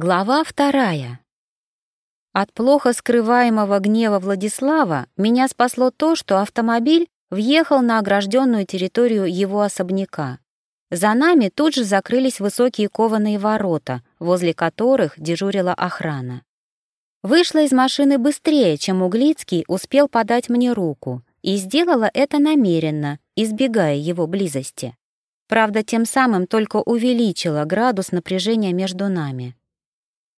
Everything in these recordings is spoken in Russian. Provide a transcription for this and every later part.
Глава вторая. От плохо скрываемого гнева Владислава меня спасло то, что автомобиль въехал на огражденную территорию его особняка. За нами тут же закрылись высокие кованые ворота, возле которых дежурила охрана. Вышла из машины быстрее, чем Углицкий успел подать мне руку, и сделала это намеренно, избегая его близости. Правда, тем самым только увеличила градус напряжения между нами.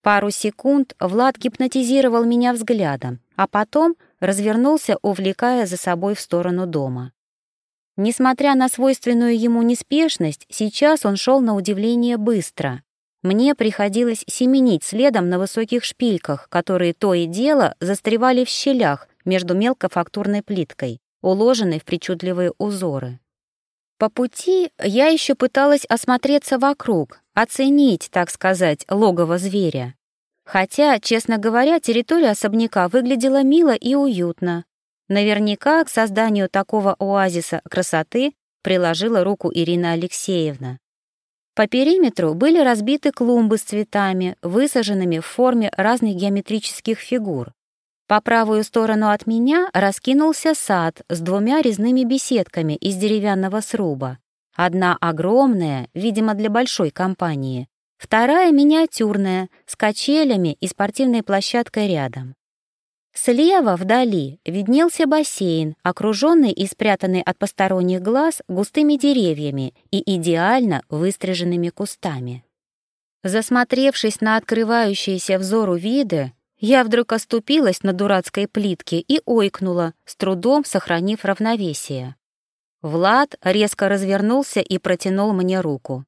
Пару секунд Влад гипнотизировал меня взглядом, а потом развернулся, увлекая за собой в сторону дома. Несмотря на свойственную ему неспешность, сейчас он шел на удивление быстро. Мне приходилось семенить следом на высоких шпильках, которые то и дело застревали в щелях между мелкофактурной плиткой, уложенной в причудливые узоры. По пути я еще пыталась осмотреться вокруг, оценить, так сказать, логово зверя. Хотя, честно говоря, территория особняка выглядела мило и уютно. Наверняка к созданию такого оазиса красоты приложила руку Ирина Алексеевна. По периметру были разбиты клумбы с цветами, высаженными в форме разных геометрических фигур. По правую сторону от меня раскинулся сад с двумя резными беседками из деревянного сруба. Одна огромная, видимо, для большой компании, вторая миниатюрная, с качелями и спортивной площадкой рядом. Слева, вдали, виднелся бассейн, окруженный и спрятанный от посторонних глаз густыми деревьями и идеально выстриженными кустами. Засмотревшись на открывающиеся взору виды, я вдруг оступилась на дурацкой плитке и ойкнула, с трудом сохранив равновесие. Влад резко развернулся и протянул мне руку.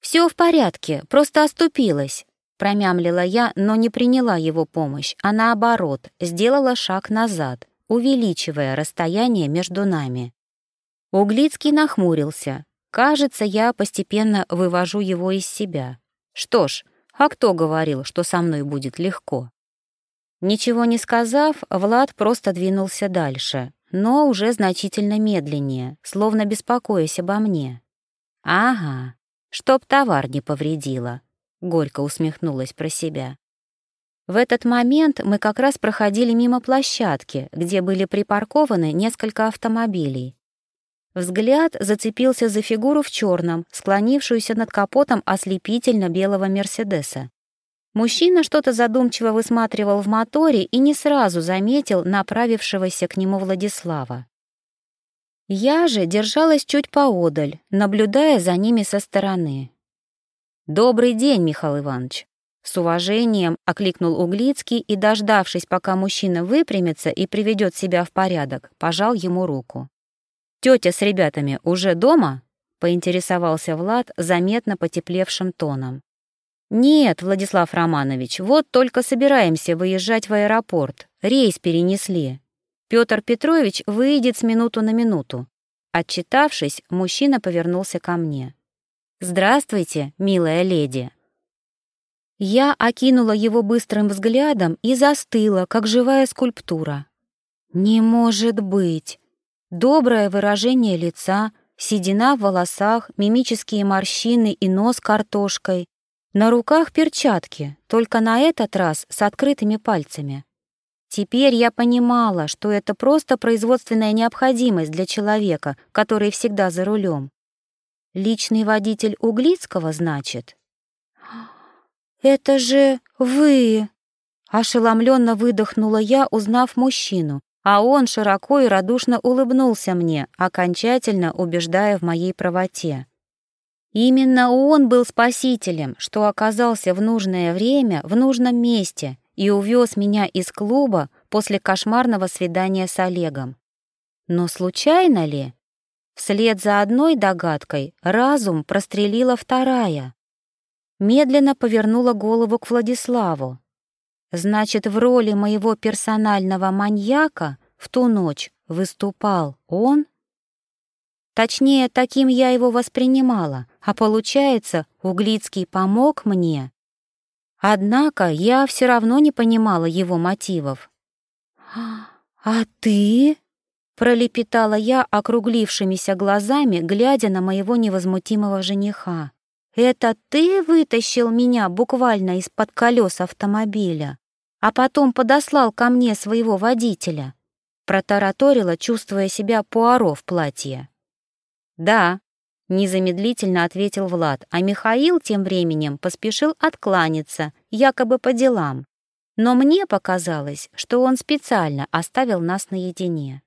«Все в порядке, просто оступилась», — промямлила я, но не приняла его помощь, а наоборот, сделала шаг назад, увеличивая расстояние между нами. Углицкий нахмурился. Кажется, я постепенно вывожу его из себя. Что ж, а кто говорил, что со мной будет легко? Ничего не сказав, Влад просто двинулся дальше, но уже значительно медленнее, словно беспокоясь обо мне. «Ага, чтоб товар не повредило», — горько усмехнулась про себя. В этот момент мы как раз проходили мимо площадки, где были припаркованы несколько автомобилей. Взгляд зацепился за фигуру в черном, склонившуюся над капотом ослепительно белого Мерседеса. Мужчина что-то задумчиво высматривал в моторе и не сразу заметил направившегося к нему Владислава. Я же держалась чуть поодаль, наблюдая за ними со стороны. «Добрый день, Михаил Иванович!» С уважением окликнул Углицкий и, дождавшись, пока мужчина выпрямится и приведет себя в порядок, пожал ему руку. «Тетя с ребятами уже дома?» — поинтересовался Влад заметно потеплевшим тоном. «Нет, Владислав Романович, вот только собираемся выезжать в аэропорт. Рейс перенесли. Петр Петрович выйдет с минуту на минуту». Отчитавшись, мужчина повернулся ко мне. «Здравствуйте, милая леди». Я окинула его быстрым взглядом и застыла, как живая скульптура. «Не может быть!» Доброе выражение лица, седина в волосах, мимические морщины и нос картошкой, на руках перчатки, только на этот раз с открытыми пальцами. Теперь я понимала, что это просто производственная необходимость для человека, который всегда за рулем. Личный водитель Углицкого, значит? «Это же вы!» Ошеломленно выдохнула я, узнав мужчину, а он широко и радушно улыбнулся мне, окончательно убеждая в моей правоте. Именно он был спасителем, что оказался в нужное время в нужном месте и увез меня из клуба после кошмарного свидания с Олегом. Но случайно ли? Вслед за одной догадкой разум прострелила вторая. Медленно повернула голову к Владиславу. Значит, в роли моего персонального маньяка в ту ночь выступал он? Точнее, таким я его воспринимала, а получается, Углицкий помог мне. Однако я все равно не понимала его мотивов. «А ты?» — пролепетала я округлившимися глазами, глядя на моего невозмутимого жениха. это ты вытащил меня буквально из-под колес автомобиля, а потом подослал ко мне своего водителя?» Протараторила, чувствуя себя пуаро в платье. «Да», — незамедлительно ответил Влад, а Михаил тем временем поспешил откланяться, якобы по делам. Но мне показалось, что он специально оставил нас наедине.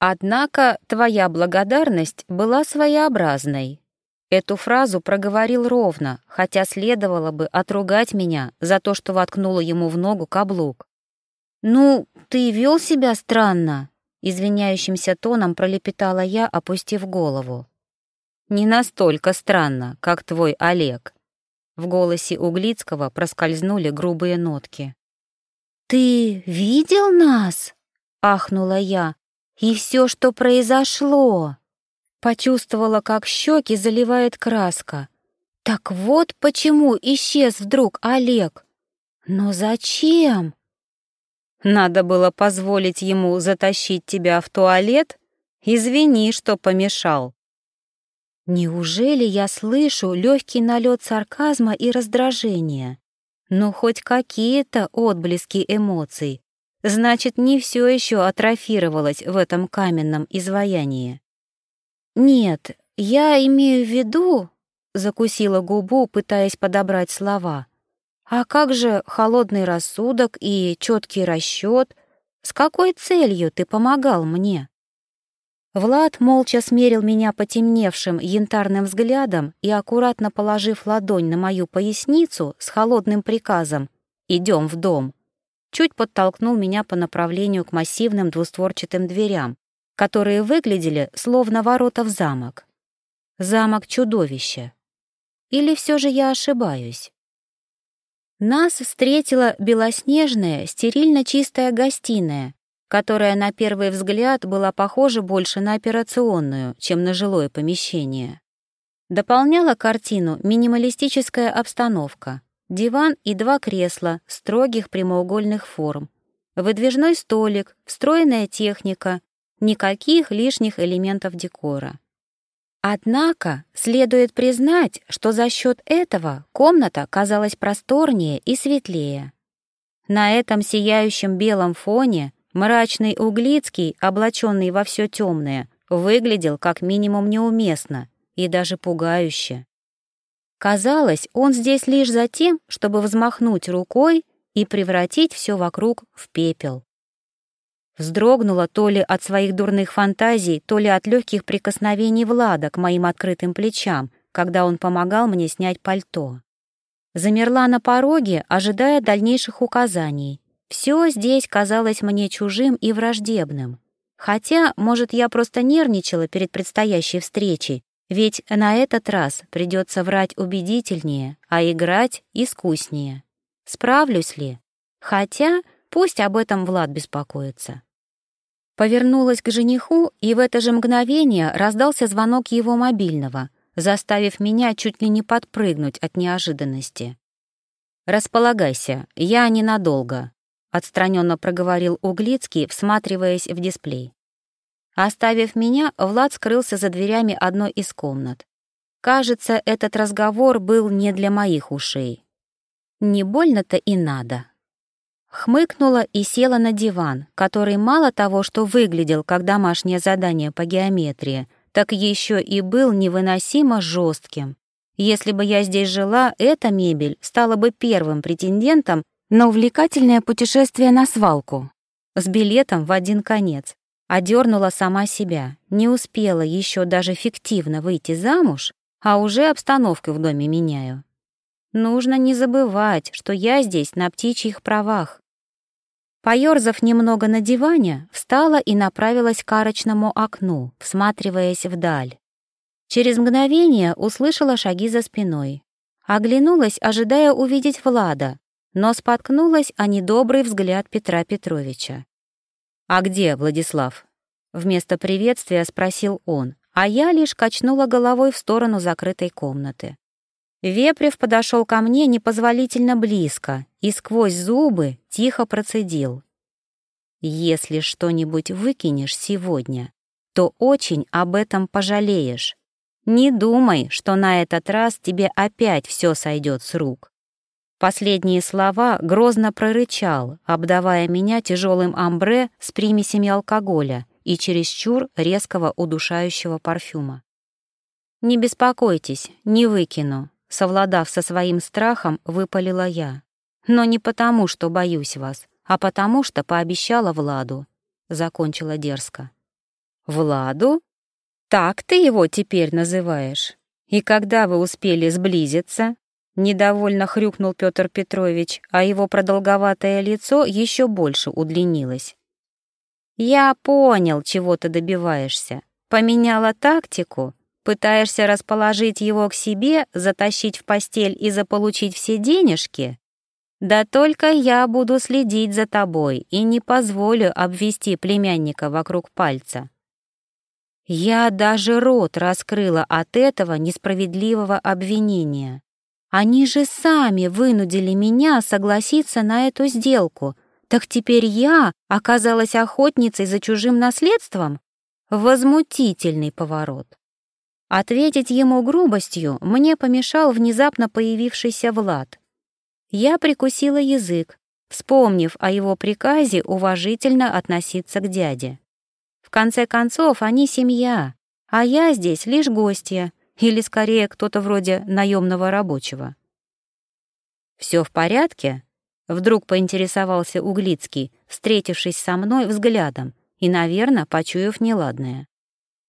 «Однако твоя благодарность была своеобразной», Эту фразу проговорил ровно, хотя следовало бы отругать меня за то, что воткнула ему в ногу каблук. «Ну, ты вел себя странно», — извиняющимся тоном пролепетала я, опустив голову. «Не настолько странно, как твой Олег». В голосе Углицкого проскользнули грубые нотки. «Ты видел нас?» — ахнула я. «И все, что произошло!» Почувствовала, как щеки заливает краска. Так вот почему исчез вдруг Олег. Но зачем? Надо было позволить ему затащить тебя в туалет? Извини, что помешал. Неужели я слышу легкий налет сарказма и раздражения? Ну, хоть какие-то отблески эмоций. Значит, не все еще атрофировалось в этом каменном изваянии. «Нет, я имею в виду...» — закусила губу, пытаясь подобрать слова. «А как же холодный рассудок и четкий расчет? С какой целью ты помогал мне?» Влад молча смерил меня потемневшим янтарным взглядом и, аккуратно положив ладонь на мою поясницу с холодным приказом «Идем в дом», чуть подтолкнул меня по направлению к массивным двустворчатым дверям, которые выглядели словно ворота в замок. Замок чудовища. Или все же я ошибаюсь? Нас встретила белоснежная, стерильно чистая гостиная, которая на первый взгляд была похожа больше на операционную, чем на жилое помещение. Дополняла картину минималистическая обстановка, диван и два кресла строгих прямоугольных форм, выдвижной столик, встроенная техника никаких лишних элементов декора. Однако следует признать, что за счет этого комната казалась просторнее и светлее. На этом сияющем белом фоне мрачный Углицкий, облаченный во все темное, выглядел как минимум неуместно и даже пугающе. Казалось, он здесь лишь за тем, чтобы взмахнуть рукой и превратить все вокруг в пепел. Вздрогнула то ли от своих дурных фантазий, то ли от легких прикосновений Влада к моим открытым плечам, когда он помогал мне снять пальто. Замерла на пороге, ожидая дальнейших указаний. Все здесь казалось мне чужим и враждебным. Хотя, может, я просто нервничала перед предстоящей встречей, ведь на этот раз придется врать убедительнее, а играть искуснее. Справлюсь ли? Хотя пусть об этом Влад беспокоится. Повернулась к жениху, и в это же мгновение раздался звонок его мобильного, заставив меня чуть ли не подпрыгнуть от неожиданности. «Располагайся, я ненадолго», — отстраненно проговорил Углицкий, всматриваясь в дисплей. Оставив меня, Влад скрылся за дверями одной из комнат. Кажется, этот разговор был не для моих ушей. Не больно-то и надо. Хмыкнула и села на диван, который мало того, что выглядел как домашнее задание по геометрии, так еще и был невыносимо жестким. Если бы я здесь жила, эта мебель стала бы первым претендентом на увлекательное путешествие на свалку. С билетом в один конец. Одернула сама себя, не успела еще даже фиктивно выйти замуж, а уже обстановку в доме меняю. Нужно не забывать, что я здесь на птичьих правах. Поёрзав немного на диване, встала и направилась к арочному окну, всматриваясь вдаль. Через мгновение услышала шаги за спиной. Оглянулась, ожидая увидеть Влада, но споткнулась о недобрый взгляд Петра Петровича. «А где Владислав?» Вместо приветствия спросил он, а я лишь качнула головой в сторону закрытой комнаты. Вепрев подошел ко мне непозволительно близко и сквозь зубы тихо процедил. «Если что-нибудь выкинешь сегодня, то очень об этом пожалеешь. Не думай, что на этот раз тебе опять все сойдет с рук. Последние слова грозно прорычал, обдавая меня тяжелым амбре с примесями алкоголя и чересчур резкого удушающего парфюма. «Не беспокойтесь, не выкину», — совладав со своим страхом, выпалила я. «Но не потому, что боюсь вас, а потому, что пообещала Владу», — закончила дерзко. «Владу? Так ты его теперь называешь? И когда вы успели сблизиться?» Недовольно хрюкнул Петр Петрович, а его продолговатое лицо еще больше удлинилось. «Я понял, чего ты добиваешься. Поменяла тактику? Пытаешься расположить его к себе, затащить в постель и заполучить все денежки? Да только я буду следить за тобой и не позволю обвести племянника вокруг пальца». Я даже рот раскрыла от этого несправедливого обвинения. Они же сами вынудили меня согласиться на эту сделку. Так теперь я оказалась охотницей за чужим наследством? Возмутительный поворот. Ответить ему грубостью мне помешал внезапно появившийся Влад. Я прикусила язык, вспомнив о его приказе уважительно относиться к дяде. В конце концов, они семья, а я здесь лишь гостья — или скорее кто-то вроде наемного рабочего. «Все в порядке?» — вдруг поинтересовался Углицкий, встретившись со мной взглядом и, наверное, почуяв неладное.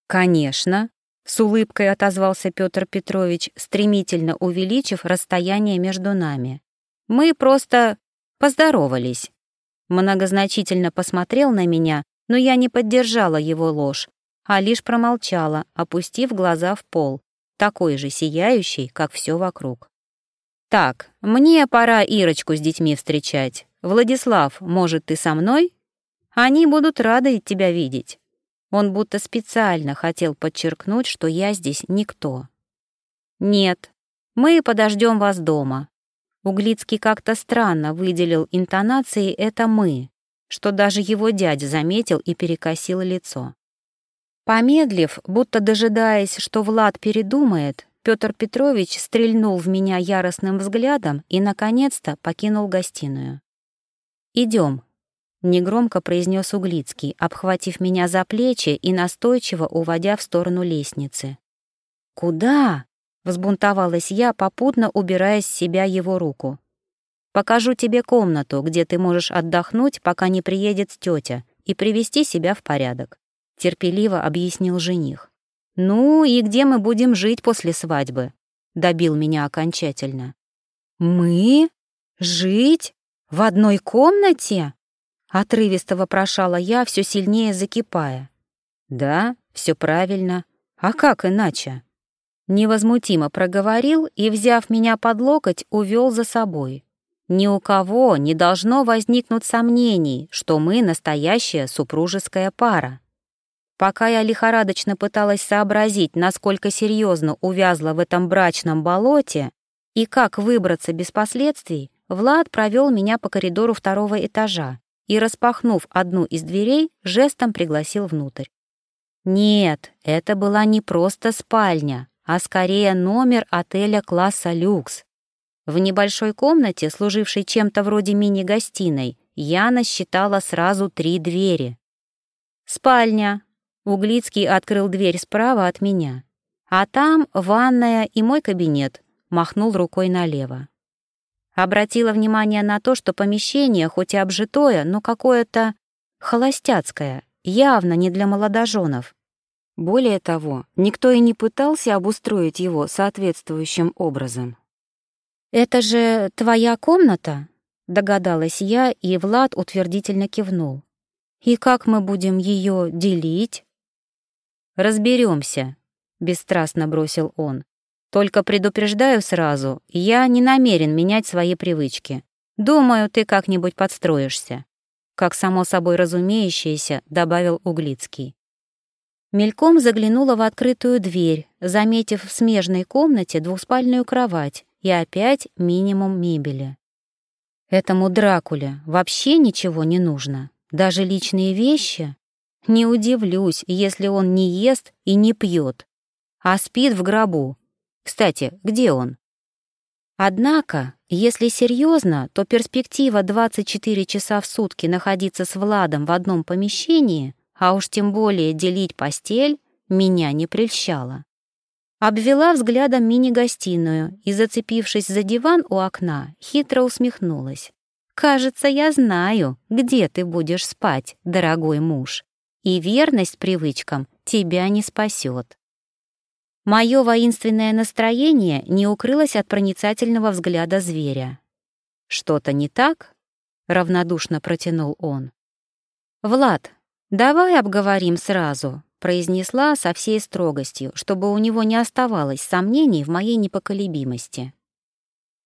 «Конечно», — с улыбкой отозвался Петр Петрович, стремительно увеличив расстояние между нами. «Мы просто поздоровались». Многозначительно посмотрел на меня, но я не поддержала его ложь, а лишь промолчала, опустив глаза в пол, такой же сияющий, как все вокруг. «Так, мне пора Ирочку с детьми встречать. Владислав, может, ты со мной? Они будут рады тебя видеть». Он будто специально хотел подчеркнуть, что я здесь никто. «Нет, мы подождем вас дома». Углицкий как-то странно выделил интонацией «это мы», что даже его дядя заметил и перекосил лицо. Помедлив, будто дожидаясь, что Влад передумает, Петр Петрович стрельнул в меня яростным взглядом и, наконец-то, покинул гостиную. «Идем», — негромко произнес Углицкий, обхватив меня за плечи и настойчиво уводя в сторону лестницы. «Куда?» — взбунтовалась я, попутно убирая с себя его руку. «Покажу тебе комнату, где ты можешь отдохнуть, пока не приедет тетя, и привести себя в порядок». — терпеливо объяснил жених. «Ну и где мы будем жить после свадьбы?» — добил меня окончательно. «Мы? Жить? В одной комнате?» Отрывисто вопрошала я, все сильнее закипая. «Да, все правильно. А как иначе?» Невозмутимо проговорил и, взяв меня под локоть, увел за собой. Ни у кого не должно возникнуть сомнений, что мы настоящая супружеская пара. Пока я лихорадочно пыталась сообразить, насколько серьезно увязла в этом брачном болоте и как выбраться без последствий, Влад провел меня по коридору второго этажа и, распахнув одну из дверей, жестом пригласил внутрь. Нет, это была не просто спальня, а скорее номер отеля класса люкс. В небольшой комнате, служившей чем-то вроде мини-гостиной, я насчитала сразу три двери. Спальня, Углицкий открыл дверь справа от меня. А там ванная и мой кабинет, махнул рукой налево. Обратила внимание на то, что помещение, хоть и обжитое, но какое-то холостяцкое, явно не для молодоженов. Более того, никто и не пытался обустроить его соответствующим образом. «Это же твоя комната?» — догадалась я, и Влад утвердительно кивнул. «И как мы будем ее делить?» Разберемся, бесстрастно бросил он. Только предупреждаю сразу, я не намерен менять свои привычки. Думаю, ты как-нибудь подстроишься. Как само собой разумеющееся, добавил Углицкий. Мельком заглянула в открытую дверь, заметив в смежной комнате двухспальную кровать и опять минимум мебели. Этому Дракуле вообще ничего не нужно, даже личные вещи. Не удивлюсь, если он не ест и не пьет. а спит в гробу. Кстати, где он? Однако, если серьезно, то перспектива 24 часа в сутки находиться с Владом в одном помещении, а уж тем более делить постель, меня не прельщала. Обвела взглядом мини-гостиную и, зацепившись за диван у окна, хитро усмехнулась. «Кажется, я знаю, где ты будешь спать, дорогой муж, и верность привычкам тебя не спасет». Мое воинственное настроение не укрылось от проницательного взгляда зверя. «Что-то не так?» — равнодушно протянул он. «Влад, давай обговорим сразу», — произнесла со всей строгостью, чтобы у него не оставалось сомнений в моей непоколебимости.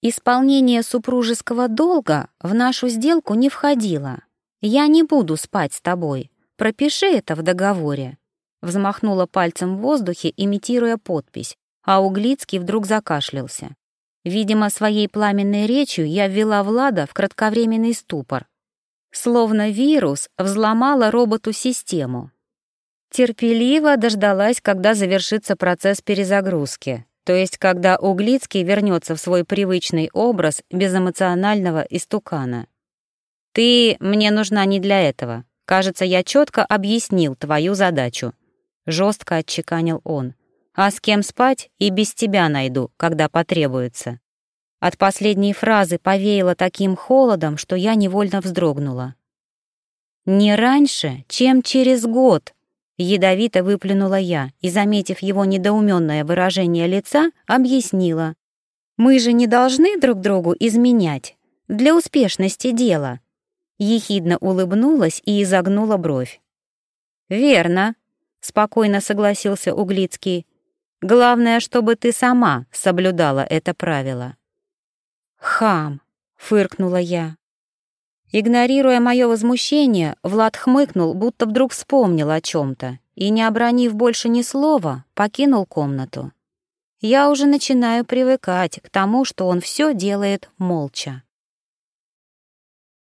Исполнение супружеского долга в нашу сделку не входило. Я не буду спать с тобой. Пропиши это в договоре. Взмахнула пальцем в воздухе, имитируя подпись, а Углицкий вдруг закашлялся. Видимо, своей пламенной речью я ввела Влада в кратковременный ступор. Словно вирус взломала роботу систему. Терпеливо дождалась, когда завершится процесс перезагрузки, то есть когда Углицкий вернется в свой привычный образ безэмоционального истукана. «Ты мне нужна не для этого. Кажется, я четко объяснил твою задачу», жестко отчеканил он. «А с кем спать и без тебя найду, когда потребуется». От последней фразы повеяло таким холодом, что я невольно вздрогнула. «Не раньше, чем через год», — ядовито выплюнула я и, заметив его недоуменное выражение лица, объяснила. «Мы же не должны друг другу изменять для успешности дела». Ехидно улыбнулась и изогнула бровь. «Верно», — спокойно согласился Углицкий. «Главное, чтобы ты сама соблюдала это правило». «Хам!» — фыркнула я. Игнорируя мое возмущение, Влад хмыкнул, будто вдруг вспомнил о чем-то и, не обронив больше ни слова, покинул комнату. Я уже начинаю привыкать к тому, что он все делает молча.